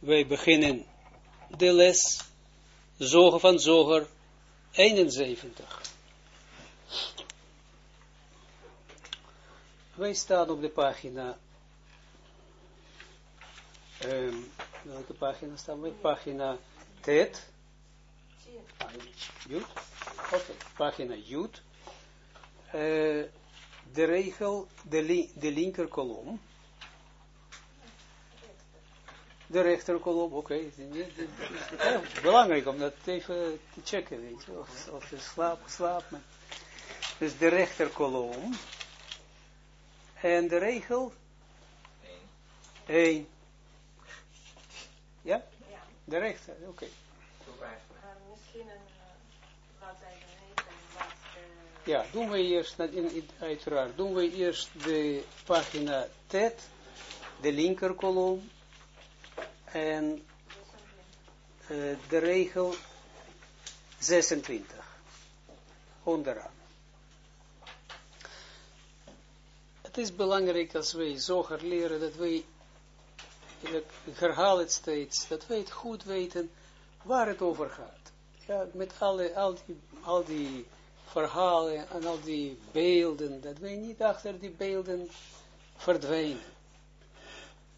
wij beginnen de les Zoger van Zoger 71. Wij staan op de pagina, um, welke pagina staan we? Pagina Tet. Jut. Oké, pagina Jut. Uh, de regel, de, de linker kolom de rechterkolom, oké. Okay. belangrijk om dat even te checken, weet je, of, of je slaapt, slaapt men. Dus de rechterkolom. En de regel? 1. Ja? ja? De rechter, oké. Okay. Misschien een bladzijde Ja, doen we eerst, uiteraard, doen we eerst de pagina TED, de linkerkolom, en uh, de regel 26, onderaan. Het is belangrijk als wij zoger leren dat wij, ik herhaal het steeds, dat wij het goed weten waar het over gaat. Ja, met alle, al, die, al die verhalen en al die beelden, dat wij niet achter die beelden verdwijnen.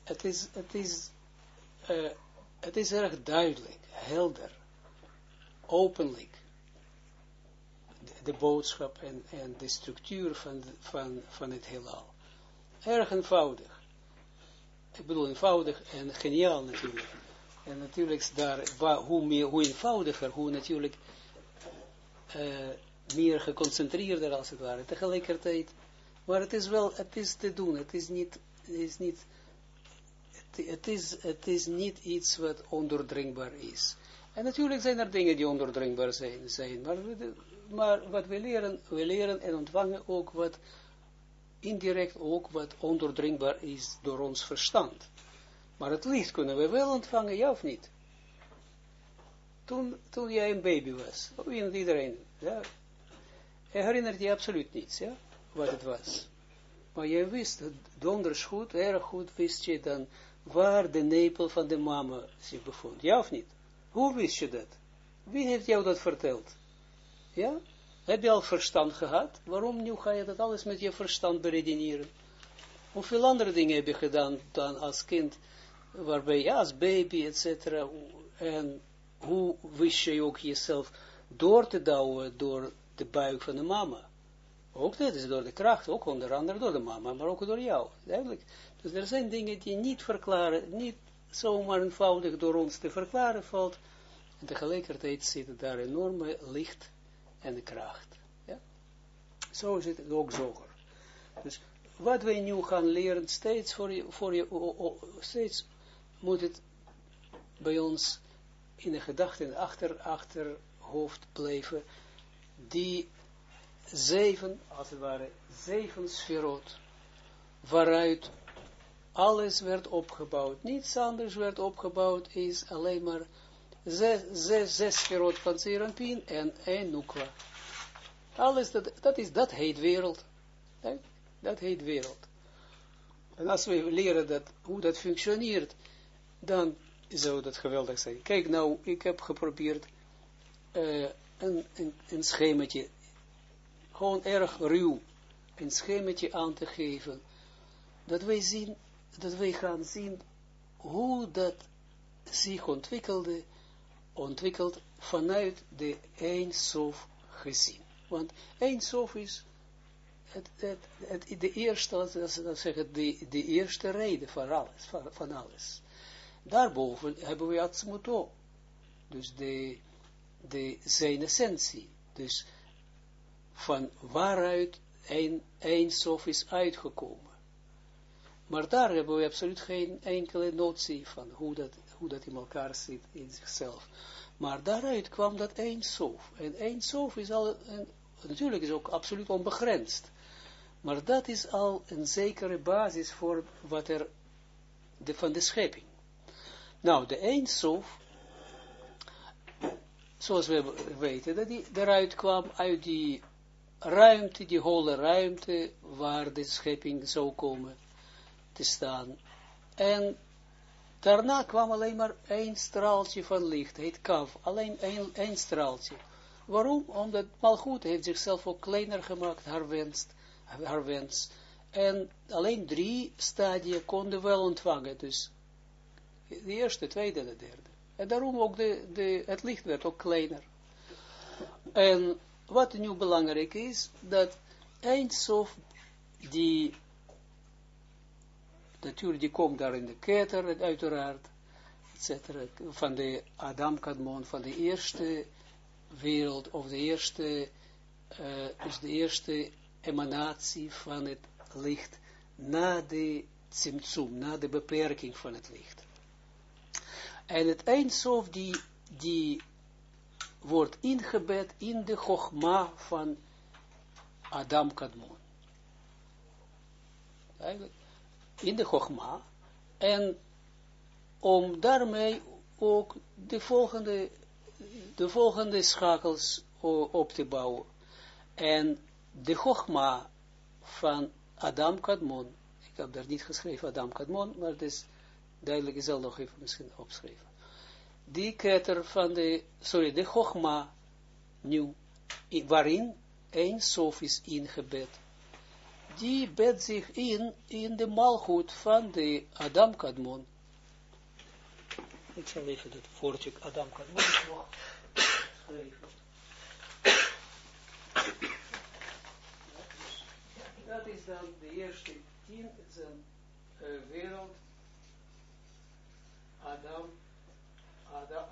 Het is, het is uh, het is erg duidelijk, helder, openlijk, de, boodschap en, en, de structuur van, van, van het heelal. Erg eenvoudig. Ik bedoel eenvoudig en geniaal natuurlijk. En natuurlijk daar, hoe, meer, hoe eenvoudiger, hoe natuurlijk uh, meer geconcentreerder als het ware. Tegelijkertijd, maar het is wel, het is te doen, het is niet, het is niet het is, het is niet iets wat ondoordringbaar is. En natuurlijk zijn er dingen die ondoordringbaar zijn, zijn maar, maar wat we leren, we leren en ontvangen ook wat indirect ook wat ondoordringbaar is door ons verstand. Maar het licht kunnen we wel ontvangen, ja of niet? Toen, toen jij een baby was, iedereen, ja, herinnert je absoluut niets, ja, wat het was. Maar je wist, donders goed, erg goed wist je dan, waar de nepel van de mama zich bevond. Ja of niet? Hoe wist je dat? Wie heeft jou dat verteld? Ja? Heb je al verstand gehad? Waarom nu ga je dat alles met je verstand beredeneren? Hoeveel andere dingen heb je gedaan dan als kind, waarbij ja, als baby, etc. En hoe wist je ook jezelf door te douwen door de buik van de mama? Ook dat is door de kracht, ook onder andere door de mama, maar ook door jou. Duidelijk. Dus er zijn dingen die niet verklaren, niet zomaar eenvoudig door ons te verklaren valt. En tegelijkertijd zit daar enorme licht en kracht. Ja? Zo is het ook zoger. Dus wat wij nu gaan leren, steeds, voor je, voor je, steeds moet het bij ons in de gedachten achter, achterhoofd blijven, die zeven, als het ware, zeven sferot, waaruit alles werd opgebouwd. Niets anders werd opgebouwd, is alleen maar zes, zes, zes sferot van Zeranpien en één Nukwa. Alles, dat, dat, is, dat heet wereld. Dat heet wereld. En als we leren dat, hoe dat functioneert, dan zou dat geweldig zijn. Kijk nou, ik heb geprobeerd uh, een, een, een schemetje, gewoon erg ruw, een schemetje aan te geven, dat wij zien dat wij gaan zien hoe dat zich ontwikkelde, ontwikkelt vanuit de Eindsof gezien. Want Eindsof is het, het, het, de eerste, dat zeggen, de, de eerste reden van alles, van, van alles. Daarboven hebben we Atzmuto, dus de, de, zijn essentie, dus van waaruit een, is uitgekomen. Maar daar hebben we absoluut geen enkele notie van hoe dat, hoe dat in elkaar zit in zichzelf. Maar daaruit kwam dat één sof. En één sof is al, natuurlijk is ook absoluut onbegrensd. Maar dat is al een zekere basis voor wat er de, van de schepping. Nou, de één sof, zoals we weten, dat die eruit kwam uit die ruimte, die holle ruimte, waar de schepping zou komen te staan. En daarna kwam alleen maar één straaltje van licht, heet kaf, alleen één, straaltje. Waarom? Omdat Malchut heeft zichzelf ook kleiner gemaakt, haar wens, haar wens. En alleen drie stadia konden wel ontvangen, dus de eerste, tweede en de derde. En daarom ook de, het licht werd ook kleiner. En wat nu belangrijk is, dat Eindsof, die, natuurlijk, die komt daar in de keter, uiteraard, etc. van de Adam Kadmon, van de eerste wereld, of de eerste, uh, de eerste emanatie van het licht, na de Tsimtsum, na de beperking van het licht. En het eindsof die, die wordt ingebed in de Chogma van Adam Kadmon. In de Chogma. En om daarmee ook de volgende, de volgende schakels op te bouwen. En de Chogma van Adam Kadmon, ik heb daar niet geschreven Adam Kadmon, maar het is duidelijk, ik zal nog even misschien opschrijven. Die ketter van de, sorry, de Chogma, nu, waarin een sof is ingebed. Die bed zich in, in de malgoed van de Adam Kadmon. Ik zal even het woordje Adam Kadmon schrijven. Dat is dan de eerste tien, een uh, wereld, Adam, Adam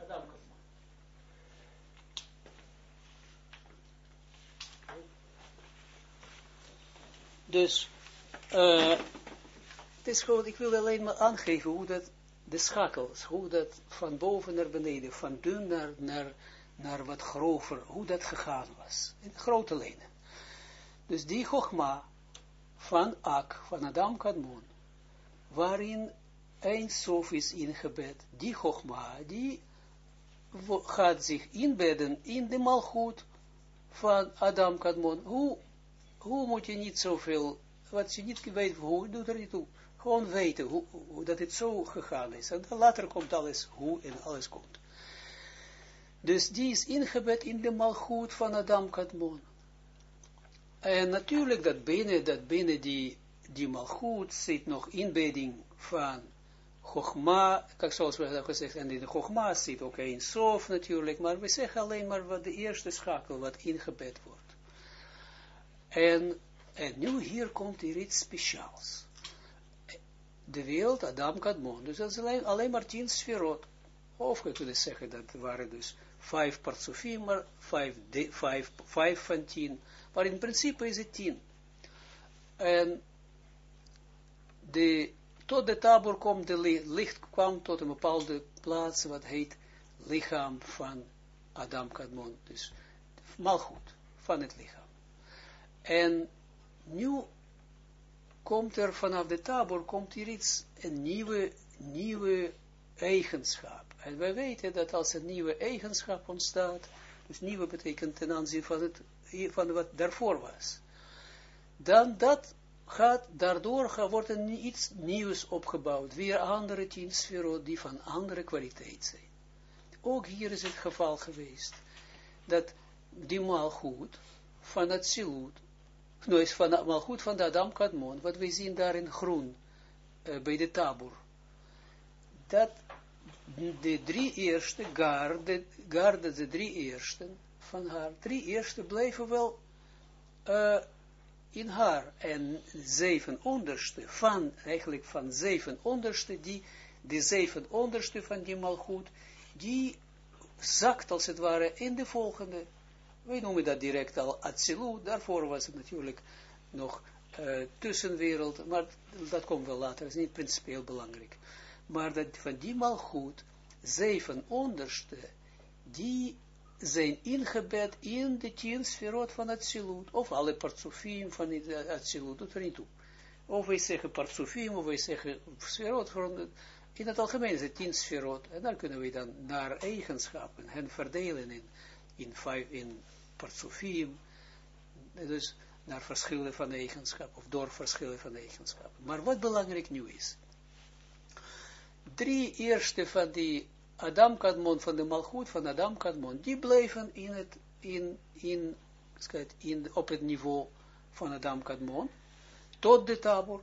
Kadmon. Dus, uh, het is gewoon, ik wil alleen maar aangeven hoe dat, de schakels, hoe dat van boven naar beneden, van dun naar, naar, naar wat grover, hoe dat gegaan was. In grote lijnen. Dus die Chogma van Ak, van Adam Kadmon, waarin een sof is ingebed, die Chogma, die gaat zich inbedden in de malgoed van Adam Kadmon. Hoe hoe moet je niet zoveel, wat je niet weet, hoe, doet er niet toe. Gewoon weten hoe, hoe, dat het zo gegaan is. En dan later komt alles, hoe en alles komt. Dus die is ingebed in de malgoed van Adam Kadmon. En natuurlijk dat binnen, dat binnen die, die malgoed zit nog inbedding van Chogma, kijk zoals we hebben gezegd, en in de Chogma zit ook een sof natuurlijk, maar we zeggen alleen maar wat de eerste schakel, wat ingebed wordt. En, en nu hier komt hier iets speciaals. De wereld, Adam Kadmon, dus dat is alleen, alleen maar tien sferot. Of je kunt zeggen dat waren dus vijf partsofim, maar vijf, de, vijf, vijf van tien. Maar in principe is het tien. En de, tot de tabor komt de licht, kwam tot een bepaalde plaats, wat heet lichaam van Adam Kadmon. Dus malgoed van het lichaam. En nu komt er vanaf de tabor, komt hier iets, een nieuwe, nieuwe eigenschap. En wij weten dat als een nieuwe eigenschap ontstaat, dus nieuwe betekent ten aanzien van, het, van wat daarvoor was, dan dat gaat, daardoor wordt er iets nieuws opgebouwd, weer andere tien die van andere kwaliteit zijn. Ook hier is het geval geweest, dat die maal goed van het siloed nu is van, maar goed van de Adam Kadmon, wat we zien daar in groen, uh, bij de tabur. Dat de drie eerste, garde, garde de drie eerste van haar, drie eerste blijven wel uh, in haar. En zeven onderste van, eigenlijk van zeven onderste, die, de zeven onderste van die malgoed, die zakt als het ware in de volgende wij noemen dat direct al Atsilut, daarvoor was het natuurlijk nog uh, tussenwereld, maar dat komt wel later, dat is niet principieel belangrijk. Maar dat van die goed, zeven onderste, die zijn ingebed in de tien sferot van Atsilut, of alle partsofiem van Atsilut, doet er niet toe. Of wij zeggen partsofiem, of wij zeggen sferot, in het algemeen het tien sferot, en dan kunnen we dan naar eigenschappen hen verdelen in in, vijf, in dus naar verschillen van eigenschappen, of door verschillen van eigenschappen. Maar wat belangrijk nu is, drie eerste van die Adam Kadmon, van de Malchut van Adam Kadmon, die bleven in het, in, in, in, op het niveau van Adam Kadmon, tot de tabor,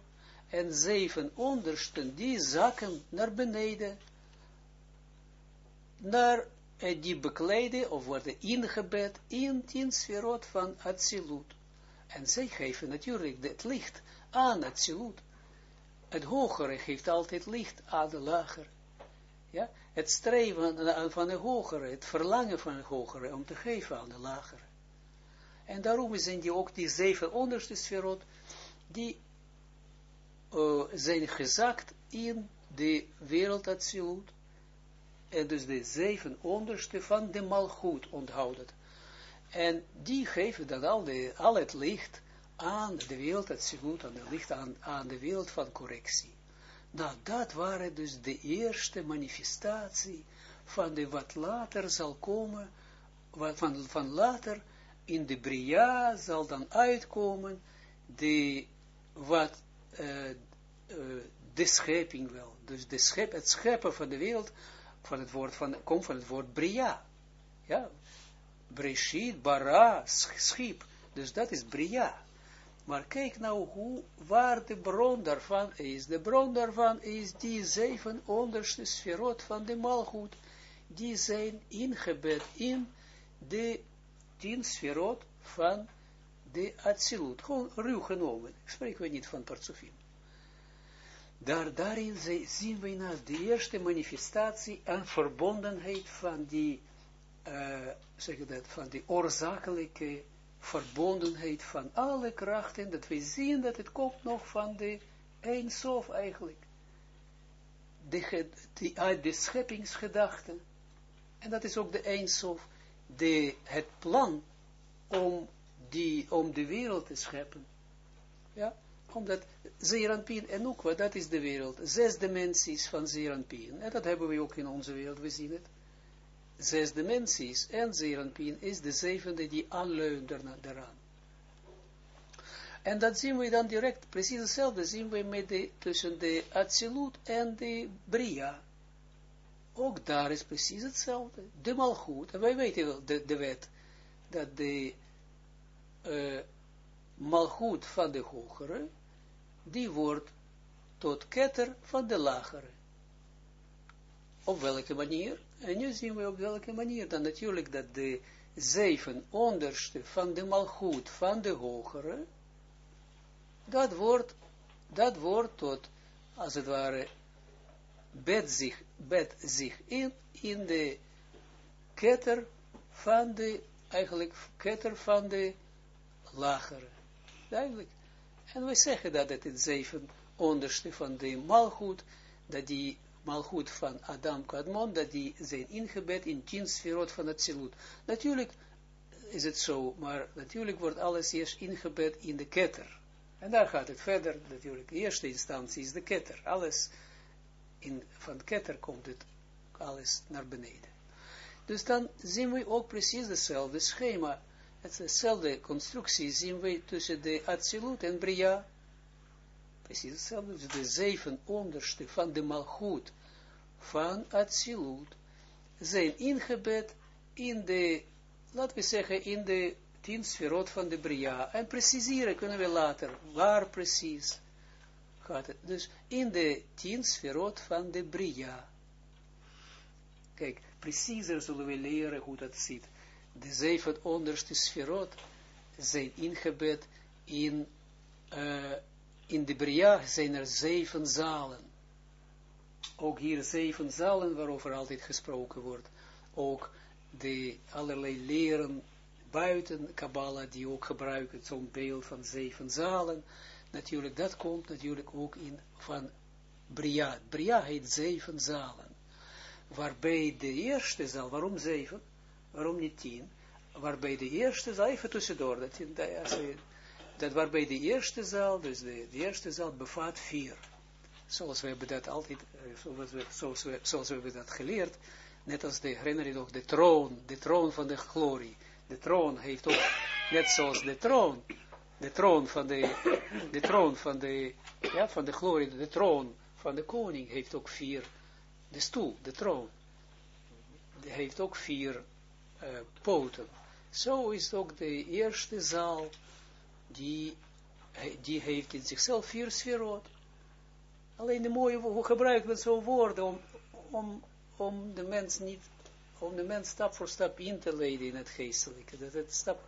en zeven ondersten, die zakken naar beneden, naar die bekleden, of worden ingebed, in tien sferot van Atsilut. En zij geven natuurlijk het licht aan Atsilut. Het hogere geeft altijd licht aan de lager. Ja? Het streven van de hogere, het verlangen van de hogere, om te geven aan de lagere. En daarom zijn die ook die zeven onderste sferot, die uh, zijn gezakt in de wereld Atsilut. En dus de zeven onderste van de malgoed onthouden. En die geven dan al, de, al het licht aan de wereld Atsilut, aan, de licht aan, aan de wereld van correctie. Nou, dat waren dus de eerste manifestatie van de wat later zal komen, wat van, van later in de Bria zal dan uitkomen, de, wat, uh, uh, de schepping wel, dus de schep, het scheppen van de wereld, van het woord van, komt van het woord Bria, ja, Breshit, Bara, schip, dus dat is Bria. Maar kijk nou hoe, waar de bron daarvan is. De bron daarvan is die zeven onderste sferot van de malgoed. Die zijn ingebed in de tien sferot van de Atsilut. Gewoon ruw genomen. Spreken we niet van Partsofim. Daar, daarin zien we nou de eerste manifestatie en verbondenheid van die, uh, zeg dat, van die oorzakelijke verbondenheid van alle krachten, dat we zien dat het komt nog van de Eindsof eigenlijk. De, die, uit de scheppingsgedachten. En dat is ook de Eindsof, de, het plan om, die, om de wereld te scheppen. Ja, omdat Zeranpien en Nukwa, dat is de wereld. Zes dimensies van Zeranpien. En dat hebben we ook in onze wereld, we zien het zes dimensies en Zeranpien is de zevende die aanleunt daaraan. En dat zien we dan direct, precies hetzelfde zien we met de, tussen de Atsilut en de Bria. Ook daar is precies hetzelfde. De Malchut, en wij weten wel de, de wet, dat de uh, Malchut van de hogere, die wordt tot ketter van de lagere. Op welke manier? En nu zien we op welke manier dan natuurlijk dat de zeven onderste van de malgoed van de hogere, dat wordt, dat wordt tot, als het ware, bed zich, bed zich in, in de ketter van de, eigenlijk ketter van de lagere. Duidelijk. En we zeggen dat het het zeven onderste van de malgoed, dat die malgoed van Adam Kadmon, dat die zijn ingebed in tien sferot van het zilut. Natuurlijk is het zo, maar natuurlijk wordt alles eerst ingebed in de ketter. En daar gaat het verder, natuurlijk, de eerste instantie is de ketter. Alles, in, van ketter komt het alles naar beneden. Dus dan zien we ook precies hetzelfde schema, hetzelfde constructie zien we tussen de Atsilut en Bria. Precies hetzelfde, dus de zeven onderste van de Malchut van Atsilut zijn ingebed in de, laten we zeggen, in de tien sferot van de Bria. En preciseren kunnen we later, waar precies gaat het. Dus in de tien sferot van de Bria. Kijk, preciezer zullen we leren hoe dat zit. De zeven onderste sferot zijn ingebed in, uh, in de Bria zijn er zeven zalen ook hier zeven zalen waarover altijd gesproken wordt. Ook de allerlei leren buiten Kabbalah die ook gebruiken zo'n beeld van zeven zalen. Natuurlijk, dat komt natuurlijk ook in van Bria. Bria heet zeven zalen. Waarbij de eerste zaal, waarom zeven? Waarom niet tien? Waarbij de eerste zaal, even tussendoor, dat, dat waarbij de eerste zaal, dus de, eerste zaal bevat vier zoals we hebben dat altijd, eh, zoals we, zoals we, zoals we hebben dat geleerd, net als de, herinner je nog, de troon, de troon van de glorie. De troon heeft ook, net zoals de troon, de troon van de, de troon van de, ja, van de glorie, de troon van de koning heeft ook vier de stoel, de troon, die heeft ook vier uh, poten. Zo is ook de eerste zaal, die, die heeft in zichzelf vier sferot. Alleen de mooie, hoe gebruiken we zo'n woorden om, om, om de mens niet, om de mens stap voor stap in te leiden in het geestelijke. Dat het stap,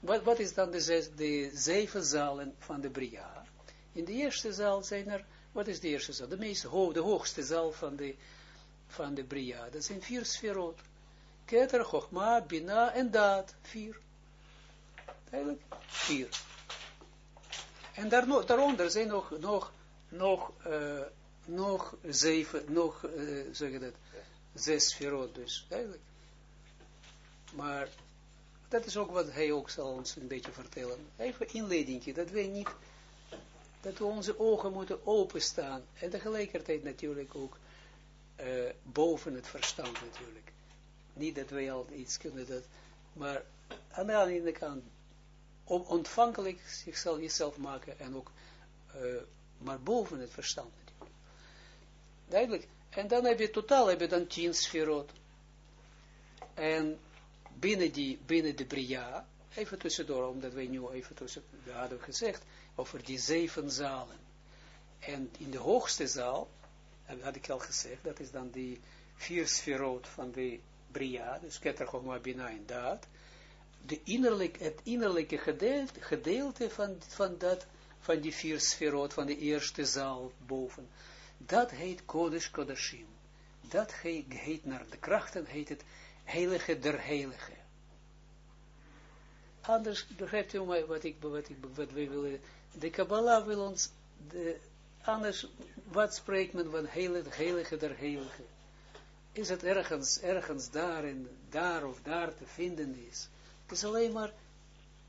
wat, wat is dan de, de zeven zalen van de Bria? In de eerste zaal zijn er, wat is de eerste zaal? De meest de hoogste zaal van de, van de Bria. Dat zijn vier sferot. Keter, Chochma, Bina en Daad. Vier. Eigenlijk vier. En daar, daaronder zijn nog, nog, nog, uh, nog zeven, nog, uh, zeg je dat, zes sferot dus. Eigenlijk. Maar dat is ook wat hij ook zal ons een beetje vertellen. Even inleidingje, dat wij niet, dat we onze ogen moeten openstaan. En tegelijkertijd natuurlijk ook uh, boven het verstand natuurlijk. Niet dat wij al iets kunnen, dat, maar aan de andere kant ontvankelijk zichzelf jezelf maken en ook uh, maar boven het verstand natuurlijk. En dan heb je totaal heb je dan tien sferot. En binnen, die, binnen de Bria, even tussendoor, omdat wij nu even tussen, we hadden gezegd, over die zeven zalen. En in de hoogste zaal, had ik al gezegd, dat is dan die vier sferot van de Bria, dus Keter Chogma Bina de innerlijk, het innerlijke gedeelte, gedeelte van, van, dat, van die vier sferot, van de eerste zaal boven, dat heet Kodesh Kodashim. Dat heet, heet naar de krachten, heet het heilige der heilige. Anders begrijpt u mij wat ik, wat ik, wat wij willen, de Kabbalah wil ons, de, anders, wat spreekt men van heilige, heilige der heilige? Is het ergens, ergens daar en daar of daar te vinden is. Het is alleen maar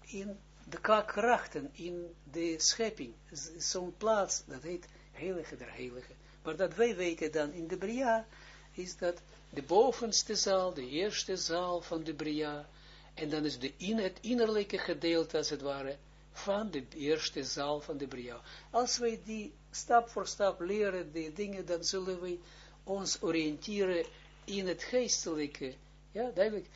in de krachten, in de schepping. Zo'n plaats, dat heet heilige der heilige. Maar dat wij weten dan in de Bria, is dat de bovenste zaal, de eerste zaal van de Bria, en dan is de in, het innerlijke gedeelte, als het ware, van de eerste zaal van de Bria. Als wij die stap voor stap leren, die dingen, dan zullen wij ons oriënteren in het geestelijke, ja, duidelijk,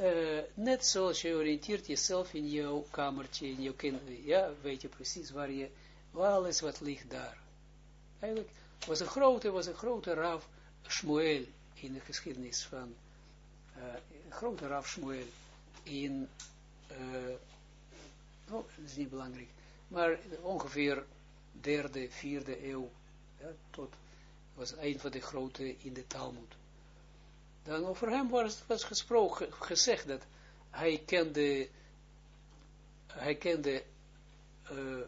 uh, net zoals je oriënteert jezelf in jouw kamertje, in jouw kind, ja, weet je precies waar je, alles wat ligt daar. Eigenlijk was een grote, was een grote Rav Shmuel in de geschiedenis van, uh, een grote Rav Shmuel in, uh, oh, dat is niet belangrijk, maar ongeveer derde, vierde eeuw, ja, tot was een van de grote in de Talmud. Dan over hem was, gesproken, gezegd dat hij kende, hij kende, uh, uh,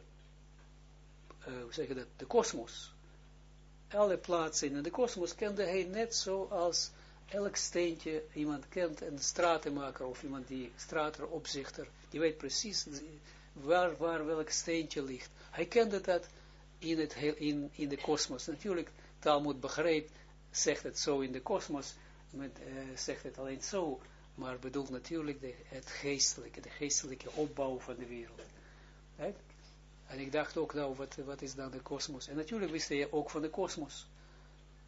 hoe zeg je dat, de kosmos. Alle plaatsen in de kosmos kende hij net zoals elk steentje iemand kent, een stratenmaker of iemand die stratenopzichter, die weet precies waar, waar welk steentje ligt. Hij kende dat in, het, in, in de kosmos. Natuurlijk, Talmud begrijpt, zegt het zo in de kosmos, uh, zegt het alleen zo, maar bedoelt natuurlijk de, het geestelijke, de geestelijke opbouw van de wereld. Right? En ik dacht ook, nou, wat, wat is dan de kosmos? En natuurlijk wist hij ook van de kosmos.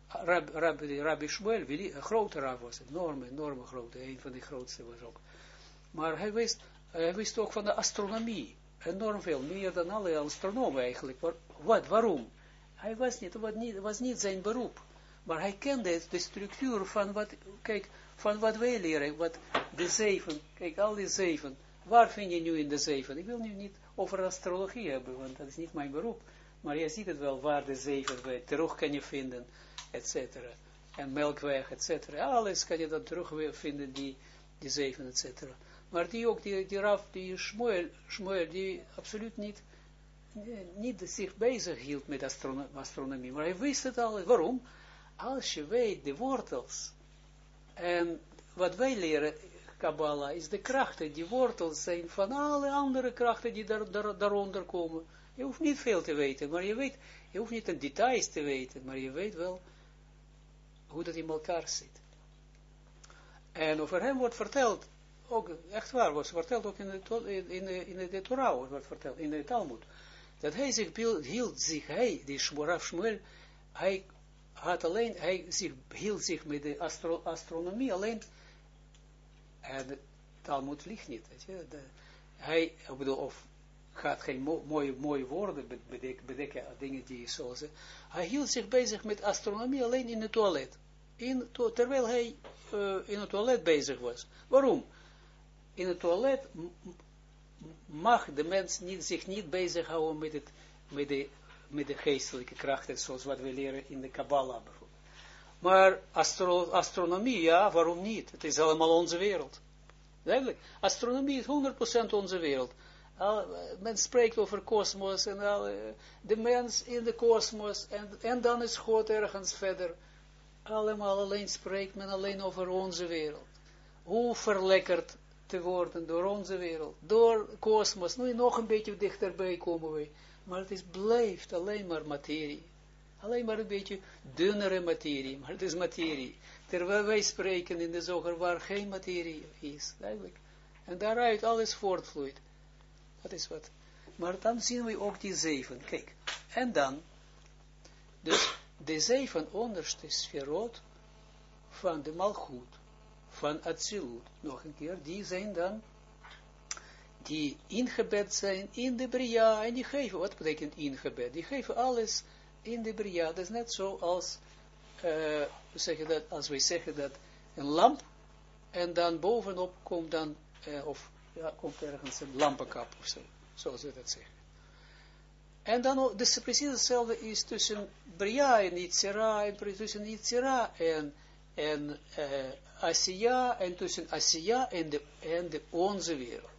Rab, Rab, Rabbi Shmuel, een grote rab was, enorme, enorme grote, een van de grootste was ook. Maar hij wist, hij wist ook van de astronomie, enorm veel, meer dan alle astronomen eigenlijk. wat, waarom? Hij was niet, was niet, was niet zijn beroep. Maar hij kende de structuur van wat, kijk, van wat wij leren, wat de zeven, kijk, al die zeven, waar vind je nu in de zeven? Ik wil nu niet over astrologie hebben, want dat is niet mijn beroep, maar je ziet het wel, waar de zeven terug kan je vinden, et cetera. En melkweg, et cetera. Alles kan je dan terug vinden, die, die zeven, et cetera. Maar die ook, die, die Raf, die Shmuel, Shmuel, die absoluut niet, niet zich bezig hield met astronomie, maar hij wist het al, waarom? als je weet de wortels, en wat wij leren, Kabbalah, is de krachten, die wortels zijn van alle andere krachten die daar, daar, daaronder komen. Je hoeft niet veel te weten, maar je weet, je hoeft niet de details te weten, maar je weet wel hoe dat in elkaar zit. En over hem wordt verteld, ook echt waar, wordt verteld ook in de, in in de Torah, wordt verteld, in de Talmud, dat hij zich hield zich, hij, die Shmuel, hij had alleen, hij zich, hield zich met de astro, astronomie alleen, en Talmud ligt niet, weet je, de, hij, ik bedoel, of gaat geen mo mooie, mooie woorden bedekken, bedekken, dingen die zo zijn. Hij hield zich bezig met astronomie alleen in het toilet. In, to, terwijl hij uh, in het toilet bezig was. Waarom? In het toilet mag de mens niet, zich niet bezighouden met, het, met, de, met de geestelijke krachten, zoals wat we leren in de Kabbalah bijvoorbeeld. Maar astro, astronomie, ja, waarom niet? Het is allemaal onze wereld. Duidelijk. Astronomie is 100% onze wereld. Al, men spreekt over kosmos en al, de mens in de kosmos en, en dan is God ergens verder. Allemaal alleen spreekt men alleen over onze wereld. Hoe verlekkerd te worden door onze wereld, door kosmos. Nu nog een beetje dichterbij komen we. Maar het is, blijft alleen maar materie. Alleen maar een beetje dunnere materie, maar het is materie. Terwijl wij spreken in de zoger waar geen materie is, eigenlijk. En daaruit alles voortvloeit. Dat is wat. Maar dan zien we ook die zeven. Kijk. En dan, dus de zeven onderste sferot van de malgoed, van Atsilut, nog een keer, die zijn dan, die ingebed zijn in de Bria, en die geven, wat betekent ingebed? Die geven alles in de Bria, dat is net zo als, uh, we zeggen dat, als wij zeggen dat een lamp, en dan bovenop komt dan, uh, of ja, komt ergens een lampenkap of zo, zoals we dat zeggen. En dan, dus precies hetzelfde is tussen Bria en Yitzira, en tussen Yitzira en, en uh, Asiya, en tussen Asiya en de, en de onze wereld.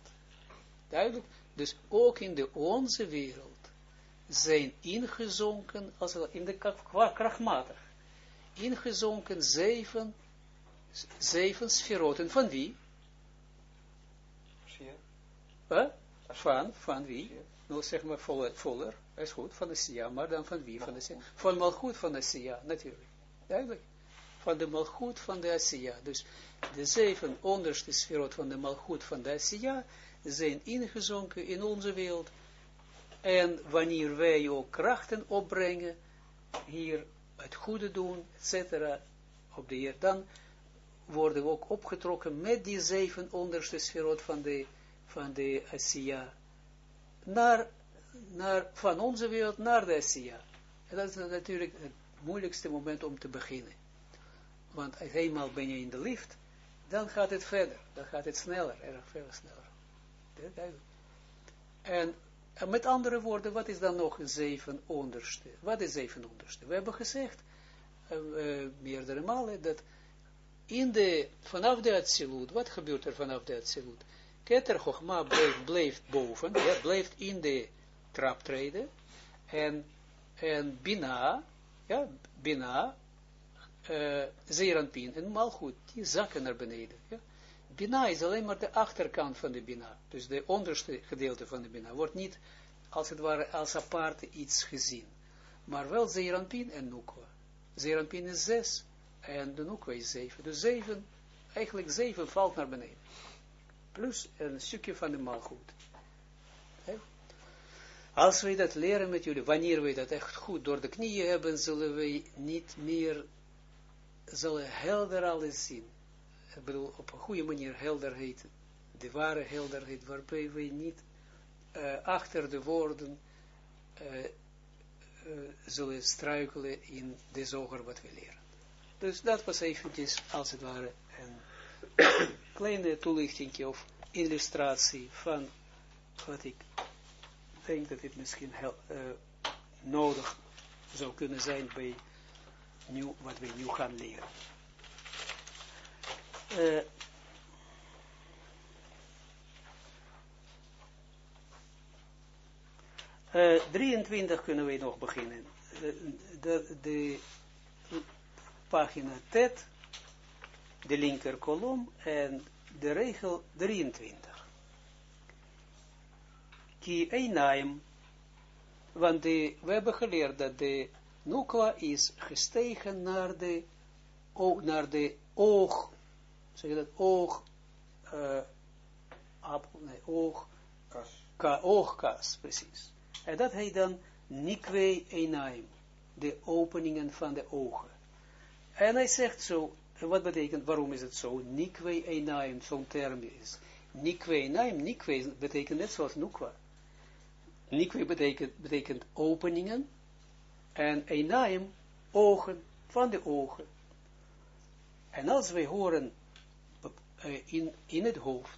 Duidelijk? Dus ook in de onze wereld zijn ingezonken, als in de krachtmatig, ingezonken zeven, zeven sferoten. Van wie? Huh? Van, van wie? Nou zeg maar voller, voller, is goed, van de Sia, maar dan van wie? Van de Sia. Van Malchut van de Sia, natuurlijk. Duidelijk. Van de Malchut van de Sia. Dus de zeven onderste sferot van de Malchut van de Sia zijn ingezonken in onze wereld. En wanneer wij ook krachten opbrengen, hier het goede doen, etc., op de Heer, dan worden we ook opgetrokken met die zeven onderste sferot van de van de Asiya, naar, naar, van onze wereld naar de Asiya. En dat is natuurlijk het moeilijkste moment om te beginnen. Want eenmaal ben je in de lift, dan gaat het verder. Dan gaat het sneller, erg veel sneller. En, met andere woorden, wat is dan nog zeven onderste? Wat is zeven onderste? We hebben gezegd, uh, uh, meerdere malen, dat in de, vanaf de Atsilut, wat gebeurt er vanaf de Atsilut? Keter Chochma bleef, boven, ja, bleef in de traptreden, en, en Bina, ja, Bina, uh, Zeranpin en Malchut, die zakken naar beneden. Ja. Bina is alleen maar de achterkant van de Bina, dus de onderste gedeelte van de Bina, wordt niet als het ware als aparte iets gezien, maar wel Zeranpin en Nukwa. Zeranpin is zes, en de Nukwa is zeven, dus zeven, eigenlijk zeven valt naar beneden plus een stukje van de malgoed. Als wij dat leren met jullie, wanneer wij dat echt goed door de knieën hebben, zullen wij niet meer, zullen helder alles zien. Ik bedoel, op een goede manier helderheid, de ware helderheid, waarbij wij niet uh, achter de woorden uh, uh, zullen struikelen in de zoger wat we leren. Dus dat was eventjes, als het ware, een kleine toelichting of illustratie van wat ik denk dat het misschien nodig zou kunnen zijn bij nu, wat we nu gaan leren. Uh, uh, 23 kunnen we nog beginnen. De, de, de pagina TED de linker kolom en de regel 23. Ki einaim, want we hebben geleerd dat de nukwa is gestegen naar de, o, naar de oog, zeg je dat, oog, uh, appel, nee, oog, kas. Ka, oogkas, precies. En dat heet dan nikwe einaim. de openingen van de ogen. En hij zegt zo, wat betekent, waarom is het zo? Nikwe enaim, zo'n term is. Nikwe enaim, nikwe betekent net zoals nukwa. Nikwe betekent, betekent openingen en enaim, ogen, van de ogen. En als wij horen uh, in, in het hoofd,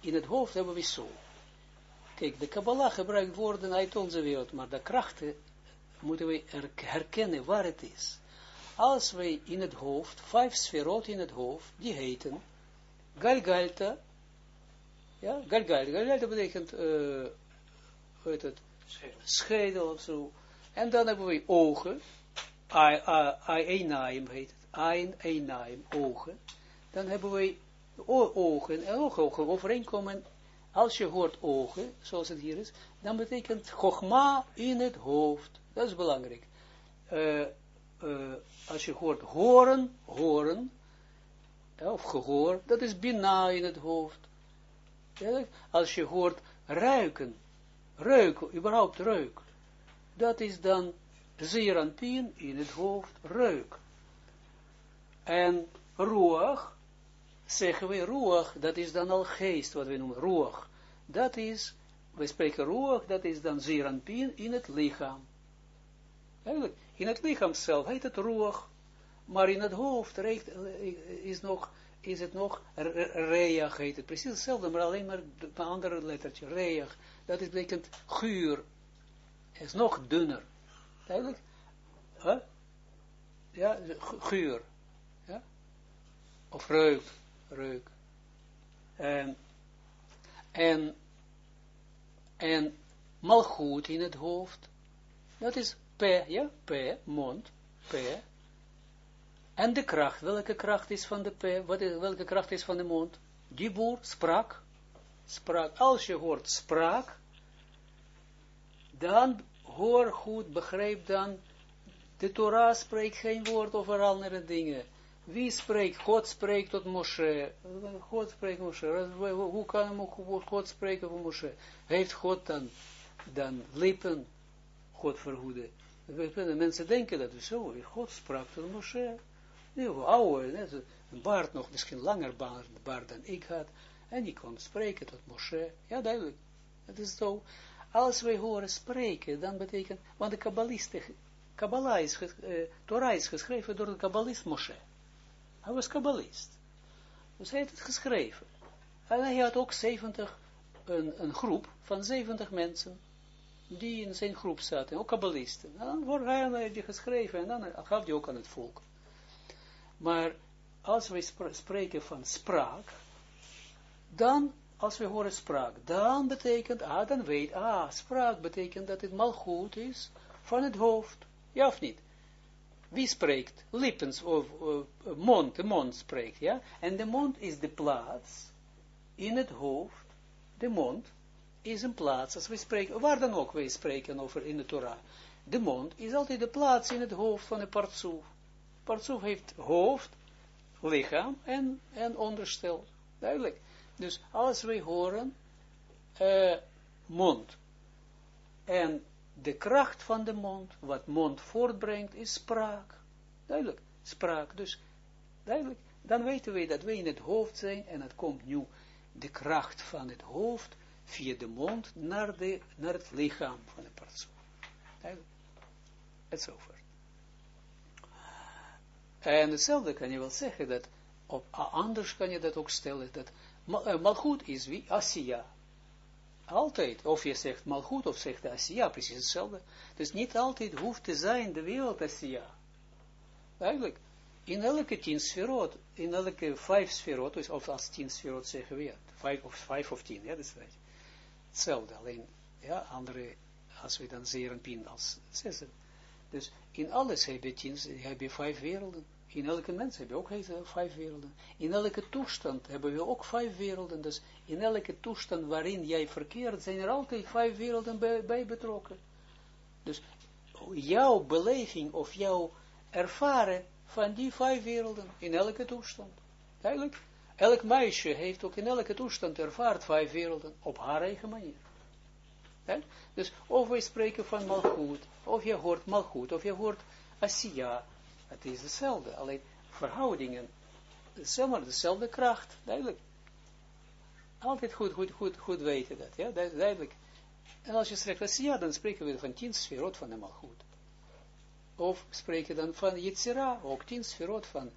in het hoofd hebben we zo. Kijk, de Kabbalah gebruikt woorden uit onze wereld, maar de krachten moeten we herkennen waar het is. Als wij in het hoofd, vijf sferot in het hoofd, die heten Galgalta, ja, Galgalta, Galgalta betekent, uh, hoe heet het, schedel. schedel of zo. En dan hebben we ogen, Einaim heet het, Ein, Einaim, ogen. Dan hebben we ogen, en ogen, overeenkomen als je hoort ogen, zoals het hier is, dan betekent chogma in het hoofd. Dat is belangrijk. Uh, uh, als je hoort horen, horen, of gehoor, dat is bina in het hoofd. Als je hoort ruiken, ruiken, überhaupt reuk, dat is dan zeeranpien in het hoofd, reuk. En ruach, zeggen we ruach, dat is dan al geest, wat we noemen ruach. Dat is, we spreken ruach, dat is dan zeeranpien in het lichaam. In het lichaam zelf heet het ruach, maar in het hoofd is, nog, is het nog reach, heet het. Precies hetzelfde, maar alleen maar een andere lettertje, reach. Dat is betekent guur. Is nog dunner. Duidelijk? Huh? Ja, guur. Ja? Of reuk. Reuk. En, en, en malgoed in het hoofd. Dat is P, ja, P, mond, P. En de kracht, welke kracht is van de P, wat is, welke kracht is van de mond? Die boer, spraak, spraak. Als je hoort spraak, dan hoor goed, begrijp dan, de Torah spreekt geen woord over andere dingen. Wie spreekt? God spreekt tot Moshe. God spreekt Moshe. Hoe kan God spreken voor Moshe? Heeft God dan, dan lippen? God verhoede. Mensen denken dat zo, God sprak tot Moshe. Nee, oude, een baard nog, misschien langer baard, dan ik had. En die kon spreken tot Moshe. Ja, duidelijk. Het is zo. Als wij horen spreken, dan betekent, want de kabbalisten, Kabbalah is, uh, Torah is geschreven door de kabbalist Moshe. Hij was kabbalist. Dus hij heeft het geschreven. En hij had ook 70, een, een groep van 70 mensen, die in zijn groep zaten, ook kabbalisten. En dan wordt hij die geschreven en dan gaf hij ook aan het volk. Maar als wij spreken van spraak, dan, als we horen spraak, dan betekent, ah, dan weet, ah, spraak betekent dat het mal goed is van het hoofd. Ja of niet? Wie spreekt? Lippens of uh, mond, de mond spreekt, ja? En de mond is de plaats in het hoofd, de mond is een plaats, als we spreken, waar dan ook wij spreken over in de Torah, de mond is altijd de plaats in het hoofd van de partsoef. Partsoef heeft hoofd, lichaam en, en onderstel. Duidelijk. Dus als wij horen, uh, mond, en de kracht van de mond, wat mond voortbrengt, is spraak. Duidelijk, spraak. Dus, duidelijk, dan weten we dat we in het hoofd zijn, en het komt nu de kracht van het hoofd, via de mond, naar, de, naar het lichaam van de persoon. Duidelijk. En zover. En hetzelfde kan je wel zeggen, dat op, anders kan je dat ook stellen, dat eh, malgoed is wie? Asiya. Altijd. Of je zegt malgoed of zegt Asiya, precies hetzelfde. Dus niet altijd hoeft te zijn de wereld Asiya. Eigenlijk, in elke tien sferot, in elke vijf sferot, dus of als tien sferot zeggen we, vijf of, vijf of tien, ja, dat is right. hetzelfde, alleen, ja, andere, als we dan zeer en pin als zessen. Dus in alles heb je, tien, heb je vijf werelden. In elke mens heb je ook vijf werelden. In elke toestand hebben we ook vijf werelden. Dus in elke toestand waarin jij verkeert, zijn er altijd vijf werelden bij, betrokken. Dus jouw beleving of jouw ervaren van die vijf werelden in elke toestand. Duidelijk? Elk meisje heeft ook in elke toestand ervaard vijf werelden op haar eigen manier. Dus of wij spreken van malgoed, of je hoort malgoed, of je hoort asiya, het is hetzelfde, alleen verhoudingen, zomaar dezelfde kracht, duidelijk. Altijd goed, goed, goed, goed weten dat, ja, duidelijk. En als je spreekt asiya, dan spreken we van tien sferot van de malgoed. Of spreken dan van Yitzira, ook tien sferot van,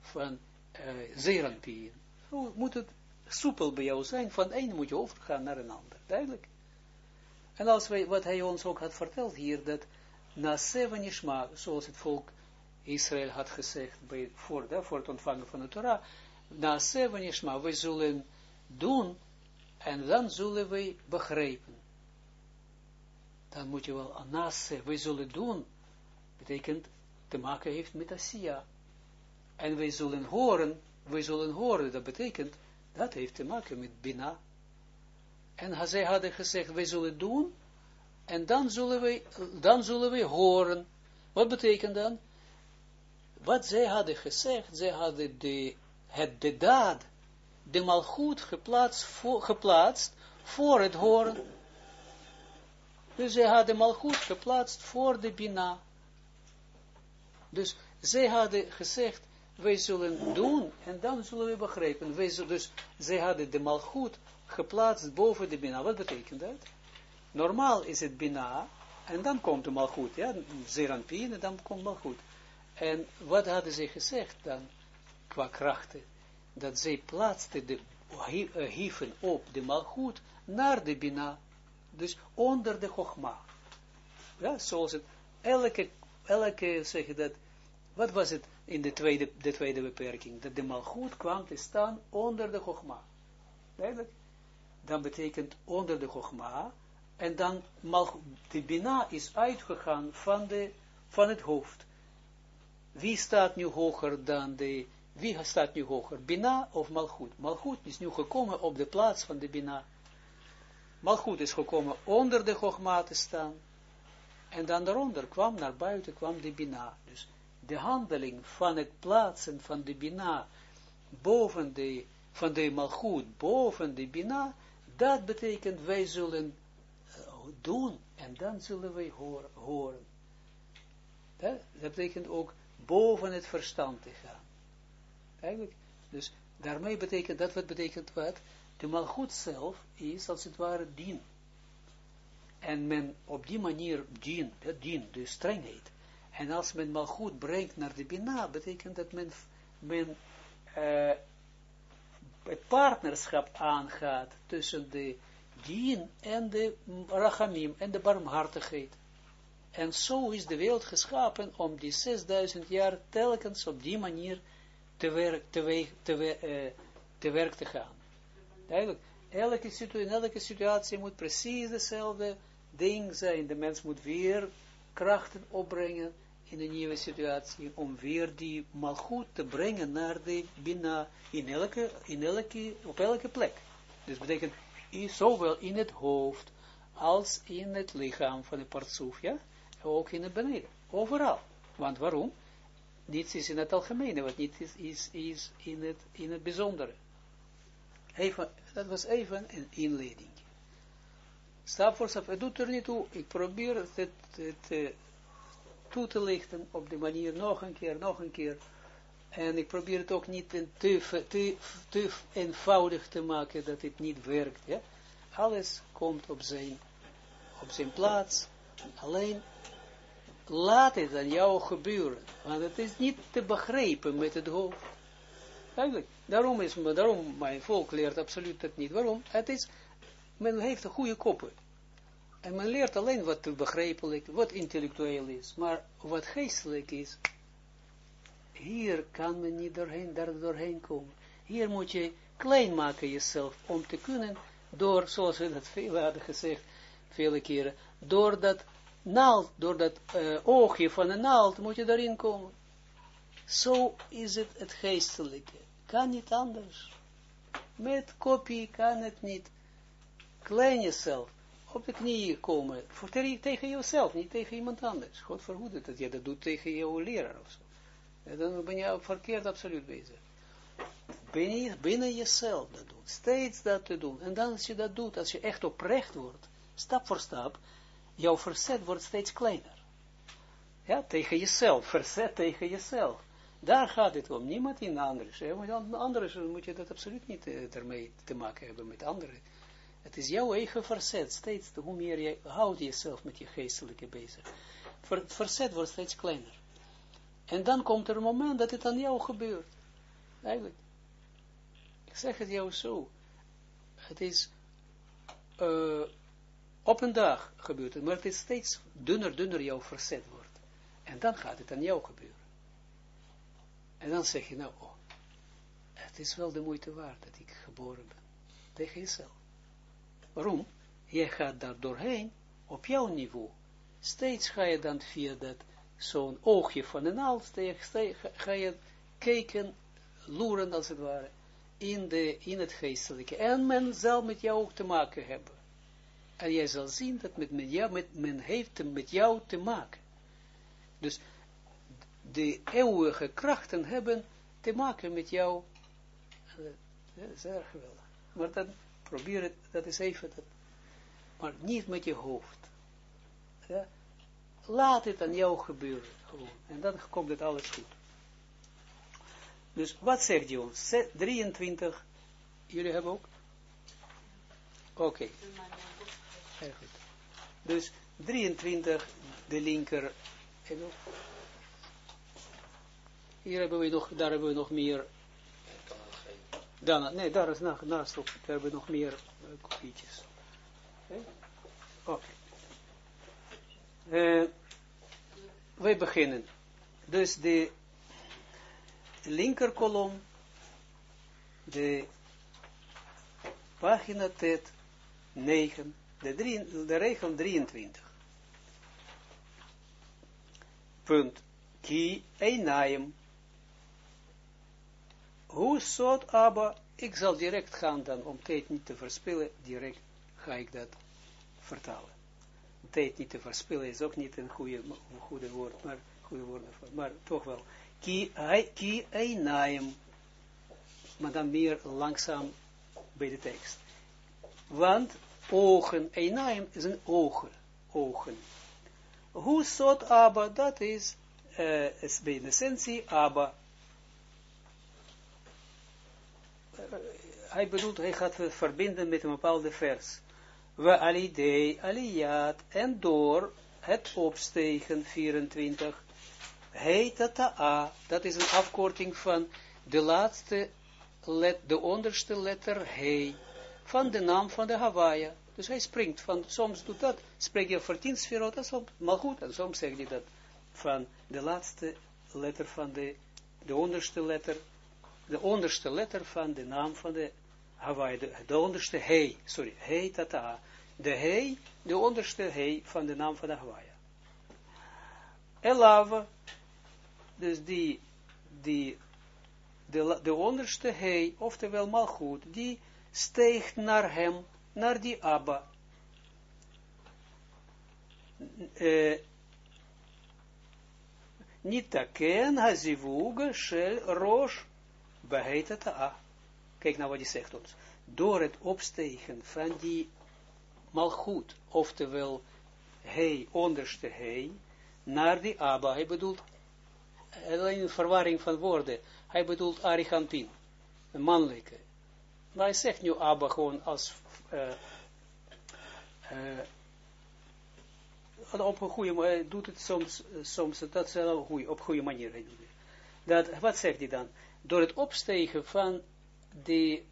van uh, Zeranpien. Hoe moet het soepel bij jou zijn, van één moet je overgaan naar een ander, duidelijk. En als wij, wat hij ons ook had verteld hier, dat na zeven Ishma, zoals het volk Israël had gezegd, bij, voor, voor het ontvangen van de Torah, na zeven Ishma, we zullen doen, en dan zullen wij begrijpen. Dan moet je wel, na we zullen doen, betekent, te maken heeft met Asiya. En wij zullen horen, wij zullen horen, dat betekent, dat heeft te maken met Bina. En zij hadden gezegd, wij zullen doen, en dan zullen wij, dan zullen wij horen. Wat betekent dan? Wat zij hadden gezegd, zij hadden de, het, de daad, de malgoed geplaatst voor, geplaatst voor het horen. Dus zij hadden malgoed geplaatst voor de Bina. Dus zij hadden gezegd, wij zullen doen, en dan zullen we begrijpen. Dus zij hadden de malgoed geplaatst boven de Bina. Wat betekent dat? Normaal is het Bina, en dan komt het malgoed, ja, Zeranpien, en dan komt malgoed. En wat hadden ze gezegd dan, qua krachten? Dat zij plaatsten de hieven op de malgoed naar de Bina, dus onder de Chogma. Ja, zoals het, elke, elke, zeg dat, wat was het in de tweede, de tweede beperking? Dat de malgoed kwam te staan onder de Chogma. Duidelijk? Dan betekent onder de Chogma, en dan de Bina is uitgegaan van, de, van het hoofd. Wie staat nu hoger dan de, wie staat nu hoger, Bina of Malchut? Malchut is nu gekomen op de plaats van de Bina. Malchut is gekomen onder de Chogma te staan. En dan daaronder kwam, naar buiten kwam de Bina. Dus de handeling van het plaatsen van de Bina boven de, van de Malchut, boven de Bina, dat betekent wij zullen doen, en dan zullen wij horen. Dat, betekent ook boven het verstand te gaan. Eigenlijk, dus daarmee betekent dat, wat betekent wat? De malgoed zelf is als het ware dien. En men op die manier dien, dien, de strengheid. En als men malgoed brengt naar de bina, betekent dat men, men uh, het partnerschap aangaat tussen de dien en de rachamim en de barmhartigheid. En zo is de wereld geschapen om die 6000 jaar telkens op die manier te werk te, uh, te, werk te gaan. Duidelijk, elke situatie, in elke situatie moet precies dezelfde ding zijn. De mens moet weer krachten opbrengen in een nieuwe situatie, om weer die malgoed te brengen naar de bina in elke, in elke, op elke plek. Dus betekent, zowel in het hoofd als in het lichaam van de partsoef, ja, ook in het beneden, overal. Want waarom? Niets is in het algemene, wat niet is, is, is in, het, in het bijzondere. Even, dat was even een inleiding. Stap voor stap, het doet er niet toe, ik probeer het, het, uh, toe te lichten op de manier nog een keer, nog een keer, en ik probeer het ook niet te, te, te eenvoudig te maken dat het niet werkt. Alles komt op zijn, op zijn plaats. Alleen laat het aan jou gebeuren. Want het is niet te begrijpen met het hoofd. Eigenlijk, daarom is daarom mijn volk leert absoluut het niet. Waarom? Het is, men heeft een goede koppen. En men leert alleen wat begrijpelijk, wat intellectueel is. Maar wat geestelijk is, hier kan men niet doorheen, daar doorheen komen. Hier moet je klein maken jezelf om te kunnen, door, zoals we dat veel hadden gezegd, vele keren, door dat naald, door dat uh, oogje van een naald moet je daarin komen. Zo is het het geestelijke. Kan niet anders. Met kopie kan het niet. Klein jezelf. Op de knieën komen. Voor, tegen jezelf, niet tegen iemand anders. God verhoede dat je dat doet tegen jouw leraar of zo. En dan ben je verkeerd absoluut bezig. Binnen, binnen jezelf dat doen. Steeds dat te doen. En dan als je dat doet, als je echt oprecht wordt, stap voor stap, jouw verzet wordt steeds kleiner. Ja, tegen jezelf, verzet tegen jezelf. Daar gaat het om, niemand in anders. Anders moet je dat absoluut niet uh, ermee te maken hebben met anderen. Het is jouw eigen verzet, steeds hoe meer je houdt jezelf met je geestelijke bezig. Ver, verzet wordt steeds kleiner. En dan komt er een moment dat het aan jou gebeurt. Eigenlijk. Ik zeg het jou zo. Het is uh, op een dag gebeurt het, maar het is steeds dunner, dunner jouw verzet wordt. En dan gaat het aan jou gebeuren. En dan zeg je nou, oh, het is wel de moeite waard dat ik geboren ben. Tegen jezelf. Waarom? Je gaat daar doorheen, op jouw niveau. Steeds ga je dan via dat, zo'n oogje van een naald, ga je kijken, loeren als het ware, in, de, in het geestelijke. En men zal met jou ook te maken hebben. En jij zal zien dat met, jou, met, men heeft met jou te maken. Dus de eeuwige krachten hebben te maken met jou. Dat is erg geweldig. Maar dan probeer het, dat is even, dat, maar niet met je hoofd. Ja? Laat het aan jou gebeuren. Gewoon. En dan komt het alles goed. Dus wat zegt hij ons? 23. Jullie hebben ook? Oké. Dus 23, de linker. Hier hebben we nog, daar hebben we nog meer. Dan, nee, daar is naast, naast op, daar hebben we nog meer uh, kopietjes. Oké. Okay. Uh, wij beginnen. Dus de linker kolom, de pagina tet 9, de, de regel 23. Punt. Ki einaim. Hoe soort Abba, ik zal direct gaan dan, om tijd niet te verspillen, direct ga ik dat vertalen. Tijd niet te verspillen is ook niet een goede, goede woord, maar goede woord, maar toch wel. Ki, ki einaim. Maar dan meer langzaam bij de tekst. Want ogen, einaim een ogen, ogen. Hoe soort Abba, dat is, uh, is bij essentie Abba. Uh, hij bedoelt, hij gaat het verbinden met een bepaalde vers. We alidei, aliyat, en door het opstegen, 24, heet dat is een afkorting van de laatste, let, de onderste letter he, van de naam van de Hawaii. Dus hij springt van, soms doet dat, spreek je voor tien sferot, en soms, maar goed, soms zeg je dat van de laatste letter van de, de onderste letter, de onderste letter van de naam van de Hawaii, de, de onderste he, sorry, he tata, de he, de onderste he van de naam van de Hawaii. Elava, dus die, die, de, de onderste he, oftewel malgoed, die steegt naar hem, naar die Abba. Uh, niet taken hazivuga shel rosh beheet a. Kijk nou wat hij zegt ons. Door het opstegen van die malgoed, oftewel hij, onderste hij, naar die Abba. Hij bedoelt, alleen een verwarring van woorden, hij bedoelt Arigantin, een mannelijke. Maar hij zegt nu Abba gewoon als, uh, uh, op een goede manier, hij doet het soms, soms dat is wel goeie, op goede manier. Dat, wat zegt hij dan? Door het opstegen van de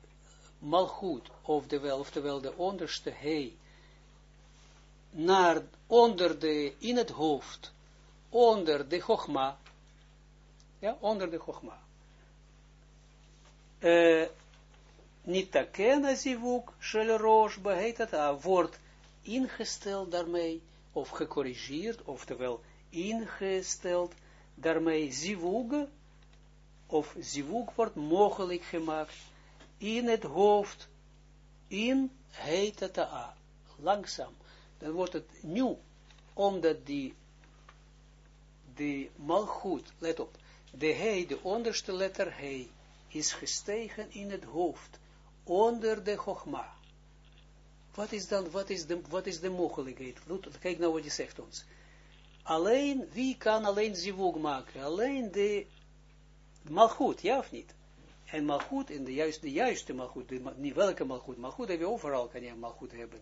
malgoed, oftewel, oftewel de onderste hij, naar onder de, in het hoofd, onder de chogma, ja, onder de chogma. Uh, niet taken zivuk, shel rosh, beheet het, wordt ingesteld daarmee, of gecorrigeerd, oftewel ingesteld daarmee zivug, of zivug wordt mogelijk gemaakt, in het hoofd, in heet het a, langzaam, dan wordt het nieuw, omdat die, de malgoed, let op, de he, de onderste letter he, is gestegen in het hoofd, onder de chogma. wat is dan, wat is de, wat is de mogelijkheid? Kijk nou wat hij zegt ons. Alleen, wie kan alleen zivug maken? Alleen de malgoed, ja of niet? En malgoed, in de juiste, de juiste malgoed, de, niet welke malgoed, malgoed heb je overal, kan je malgoed hebben.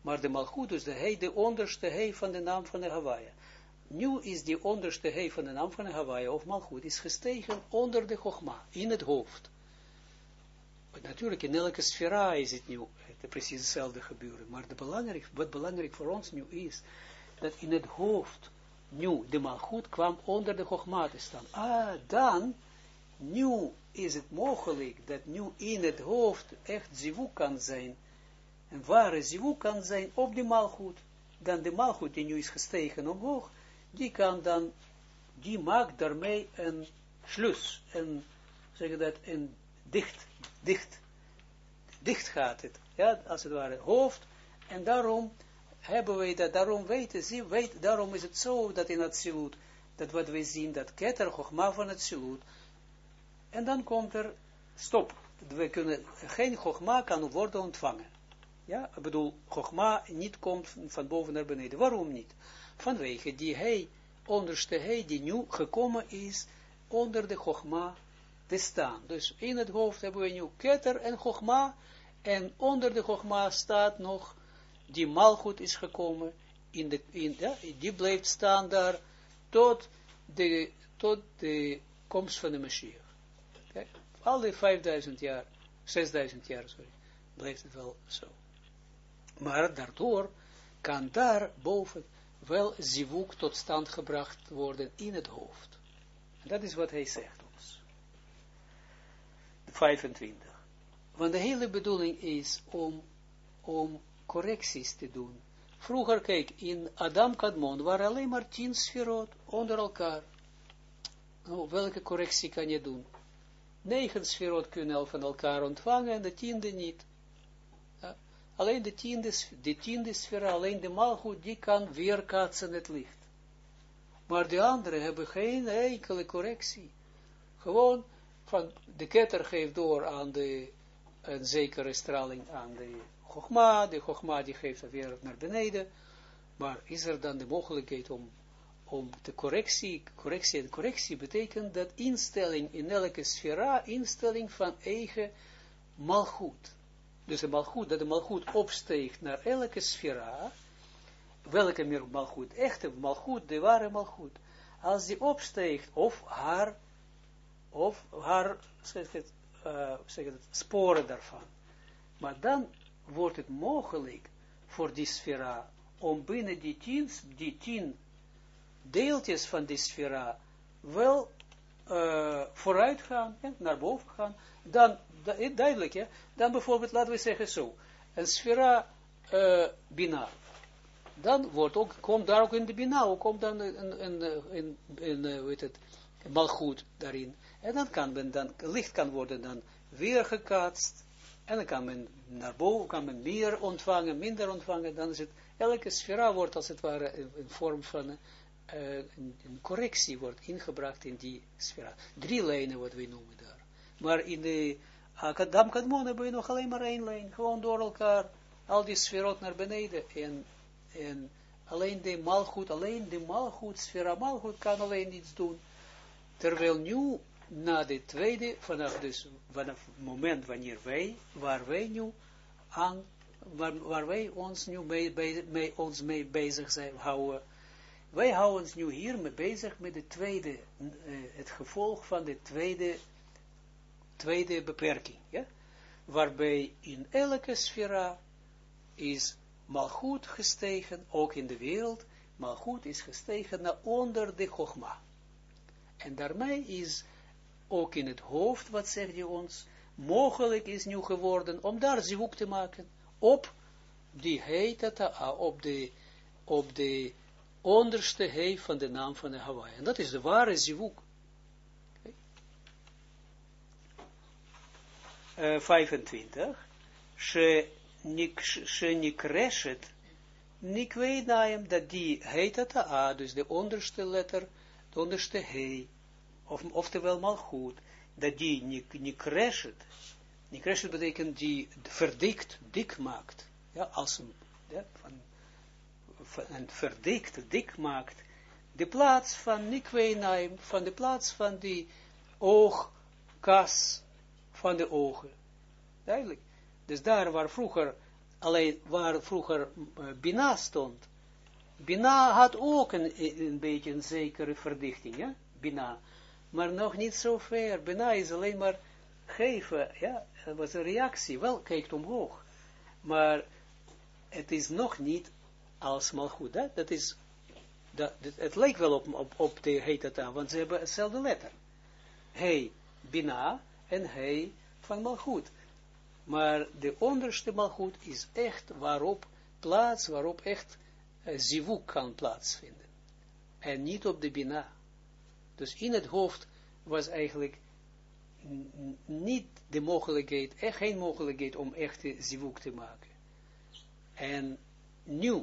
Maar de malgoed is de hij, de onderste hij van de naam van de Hawaii. Nu is die onderste hij van de naam van de Hawaii, of malgoed, is gestegen onder de Chogma, in het hoofd. Natuurlijk, in elke sfera is het nu het precies hetzelfde gebeuren. Maar de belangrijk, wat belangrijk voor ons nu is, dat in het hoofd, nu, de malgoed kwam onder de Chogma te staan. Ah, dan, nu is het mogelijk dat nu in het hoofd echt zivuk kan zijn, een ware zivuk kan zijn op de malgoed, dan de malgoed die nu is gestegen omhoog, die kan dan, die maakt daarmee een slus, een, zeg dat, een dicht, dicht, dicht gaat het, ja, als het ware, hoofd, en daarom hebben wij dat, daarom weten, zie, weet, daarom is het zo dat in het silut, dat wat wij zien, dat keter, gogma van het silut, en dan komt er, stop, we kunnen, geen gogma kan worden ontvangen. Ja, ik bedoel, Chogma niet komt van boven naar beneden. Waarom niet? Vanwege die hij, onderste hij, die nu gekomen is, onder de Chogma te staan. Dus in het hoofd hebben we nu Keter en Chogma, en onder de Chogma staat nog, die Malchut is gekomen, in de, in, die blijft staan daar, tot de, tot de komst van de Mashiach. Al die 5000 jaar, 6000 jaar, sorry, blijft het wel zo. Maar daardoor kan daar boven wel zivuk tot stand gebracht worden in het hoofd. En dat is wat hij zegt. 25. Want de hele bedoeling is om, om correcties te doen. Vroeger, kijk, in Adam Kadmon waren alleen maar tien sferot onder elkaar. Nou, welke correctie kan je doen? Negen sferot kunnen van elkaar ontvangen en de tiende niet. Alleen de tiende, de tiende sfera, alleen de malgoed, die kan weerkaatsen het licht. Maar de anderen hebben geen enkele correctie. Gewoon, van de ketter geeft door aan de, een zekere straling aan de Chogma, de Chogma die geeft weer naar beneden, maar is er dan de mogelijkheid om, om de correctie, correctie en correctie betekent dat instelling in elke sfera, instelling van eigen malgoed. Dus de malgoed, dat de malgoed opsteegt naar elke sfera, welke meer malgoed, echte malgoed, de ware malgoed, als die opsteegt, of haar, of haar, zeg het, uh, zeg het, sporen daarvan. Maar dan wordt het mogelijk voor die sfera, om binnen die tien, die tien deeltjes van die sfera, wel uh, vooruit gaan, ja, naar boven gaan, dan duidelijk, ja, dan bijvoorbeeld, laten we zeggen zo, een sfera uh, bina, dan wordt ook, komt daar ook in de bina, ook komt dan een, een, een, het, malgoed daarin. En dan kan men dan, licht kan worden dan weer gekaatst, en dan kan men naar boven, kan men meer ontvangen, minder ontvangen, dan is het, elke sfera wordt als het ware in, vorm van uh, een, correctie wordt ingebracht in die sfera. Drie lijnen wat we noemen daar. Maar in de Adam Kadmon hebben we nog alleen maar één lijn, gewoon door elkaar, al die sferot naar beneden, en, en alleen de malgoed, alleen de malgoed, sfera. Malgoed kan alleen iets doen, terwijl nu, na de tweede, vanaf dus, vanaf het moment wanneer wij, waar wij nu aan, waar, wij ons nu mee, ons mee bezig zijn, houden, wij houden ons nu hier mee bezig met de tweede, uh, het gevolg van de tweede tweede beperking, ja? waarbij in elke sfera is malgoed gestegen, ook in de wereld, malgoed is gestegen naar onder de chogma. En daarmee is ook in het hoofd, wat zegt je ons, mogelijk is nu geworden om daar zivuk te maken, op die heetata, op de, op de onderste he van de naam van de Hawaii. En dat is de ware zivuk. 25, Shenikreshet, Nikweinaim, dat die heet het A, dus de onderste letter, de onderste he, of, oftewel goed, dat die Nikreshet, Nikreshet betekent die verdikt, dik maakt, ja, als een, ja, van, van, een verdikt, dik maakt, de plaats van Nikweinaim, van de plaats van die oogkas van de ogen. Duidelijk. Dus daar waar vroeger, alleen waar vroeger uh, Bina stond, Bina had ook een, een beetje een zekere verdichting, ja, Bina, maar nog niet zo ver. Bina is alleen maar geven, ja, dat was een reactie, wel kijkt omhoog, maar het is nog niet als goed, hè? dat is, dat, het lijkt wel op, op, op de heet want ze hebben hetzelfde letter. Hey, Bina, en hij van malgoed. Maar de onderste malgoed is echt waarop plaats, waarop echt zivuk kan plaatsvinden. En niet op de bina. Dus in het hoofd was eigenlijk niet de mogelijkheid, echt geen mogelijkheid om echte zivuk te maken. En nu,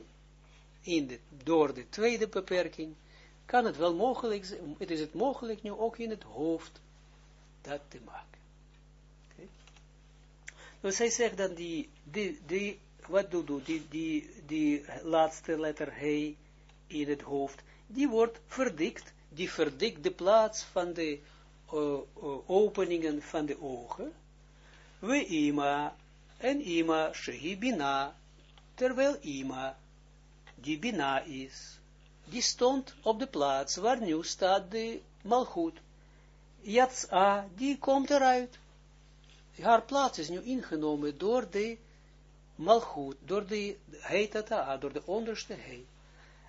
in door de tweede beperking, kan het wel mogelijk zijn, het is het mogelijk nu ook in het hoofd dat te maken. Okay. Dus hij zegt dan die, die wat doet do, die, die, die laatste letter he in het hoofd, die wordt verdikt, die verdikt de plaats van de uh, uh, openingen van de ogen, we ima, en ima, shehi bina, terwijl ima, die bina is, die stond op de plaats waar nu staat de malchut, Yatsa, die komt eruit. Haar plaats is nu ingenomen door de malchut, door de heitata, door de onderste heit.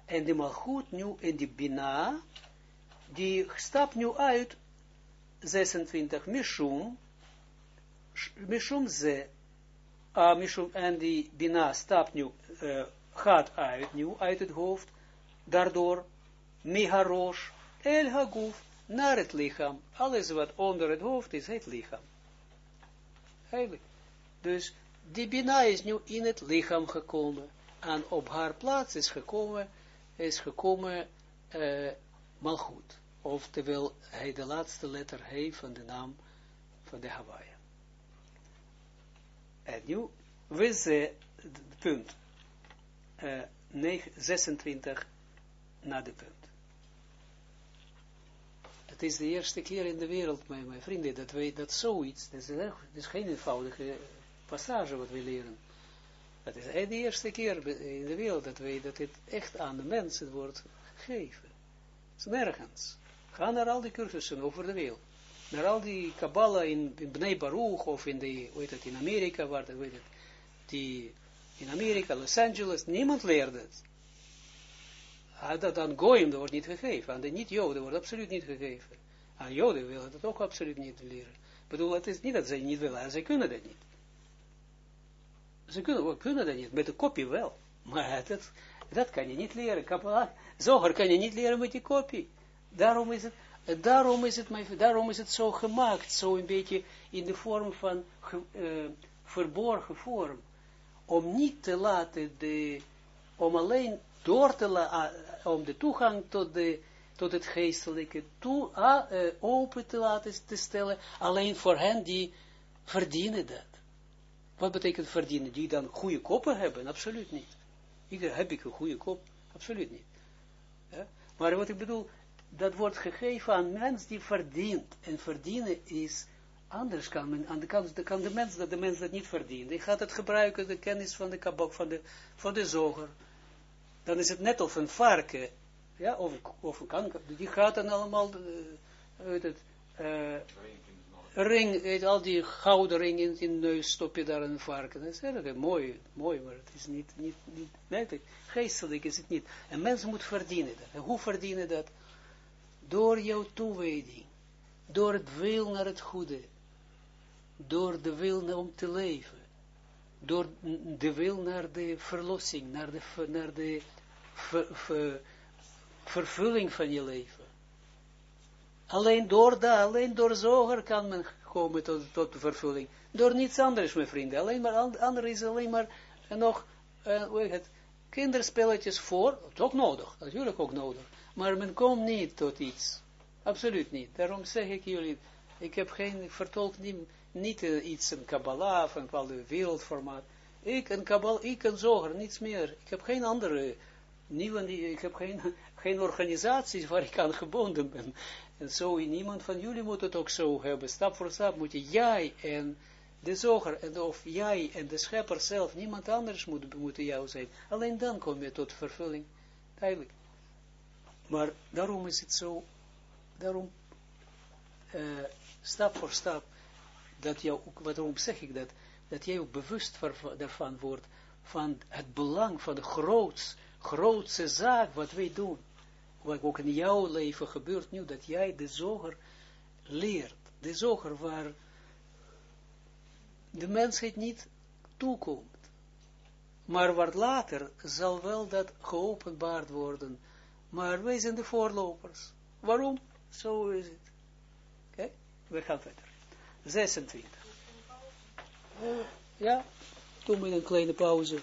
En de malchut nu, en die bina, die stapt nu uit, 26, mishum, mishum ze, uh, mishum, en die bina stapt nu, uh, gaat uit, nu uit het hoofd, daardoor, miharosh, el haguf, naar het lichaam. Alles wat onder het hoofd is, het lichaam. Eigenlijk. Dus die Bina is nu in het lichaam gekomen. En op haar plaats is gekomen, is gekomen uh, Malchut. Oftewel, hij de laatste letter heeft van de naam van de Hawaii. En nu, we zijn, punt, uh, 26 na de punt. Het is de eerste keer in de wereld, mijn, mijn vrienden, dat wij dat zoiets, is, dat is geen eenvoudige passage wat we leren. Dat is de eerste keer in de wereld dat wij dat het echt aan de mensen wordt gegeven. Het is nergens. Ga naar al die cursussen over de wereld. Naar al die Kabbalah in, Bnei Baruch of in, de, hoe het, in Amerika, waar de, weet het, in Amerika, Los Angeles, niemand leert het dat aan Goyim wordt niet gegeven, aan de niet-Joden wordt absoluut niet gegeven. Aan Joden willen dat ook absoluut niet leren. Ik bedoel, het is niet dat zij niet willen, zij kunnen dat niet. Ze kunnen, kunnen dat niet, met de kopie wel. Maar dat, dat kan je niet leren. Kabbalah, zoger kan je niet leren met die kopie. Daarom is het, daarom is het, daarom is het zo gemaakt, zo een beetje in de vorm van uh, verborgen vorm. Om niet te laten de, om alleen door te laten, om de toegang tot, de, tot het geestelijke toe, uh, open te laten te stellen, alleen voor hen die verdienen dat. Wat betekent verdienen? Die dan goede koppen hebben? Absoluut niet. Ieder heb ik een goede kop? Absoluut niet. Ja? Maar wat ik bedoel, dat wordt gegeven aan mens die verdient. En verdienen is, anders kan men, aan de kant, kan de mens dat de mens dat niet verdient. Die gaat het gebruiken, de kennis van de kabok, van de, van de zoger dan is het net of een varken, ja, of, of een kanker, die gaat dan allemaal, uh, het, uh, ring, weet, al die gouden ring in je neus stop je daar een varken. Dat is erg mooi, mooi, maar het is niet, niet, niet nee, geestelijk is het niet. Een mens moet verdienen dat. En hoe verdienen dat? Door jouw toewijding, door het wil naar het goede, door de wil om te leven door de wil naar de verlossing, naar de, naar de vervulling van je leven. Alleen door dat, alleen door zoger kan men komen tot, tot vervulling. Door niets anders, mijn vrienden. Alleen maar, ander is alleen maar nog, uh, hoe het, kinderspelletjes voor, dat is ook nodig, natuurlijk ook nodig. Maar men komt niet tot iets. Absoluut niet. Daarom zeg ik jullie, ik heb geen, vertolk niet, uh, iets, een Kabbalah, van een wereldformaat. Ik en Kabal, ik en Zoger, niets meer. Ik heb geen andere nieuwe, ik heb geen, geen organisaties waar ik aan gebonden ben. En zo, niemand van jullie moet het ook zo hebben. Stap voor stap moet je, jij en de zoger, en of jij en de schepper zelf, niemand anders moet, moet jou zijn. Alleen dan kom je tot vervulling. Duidelijk. Maar daarom is het zo, daarom, uh, stap voor stap, dat jou waarom zeg ik dat, dat jij ook bewust daarvan wordt, van het belang van de groots, grootste zaak wat wij doen. Wat ook in jouw leven gebeurt nu, dat jij de zoger leert. De zoger waar de mensheid niet toekomt. Maar wat later zal wel dat geopenbaard worden. Maar wij zijn de voorlopers. Waarom? Zo is het. Oké, we gaan verder. 26. Uh, ja, doen we een kleine pauze.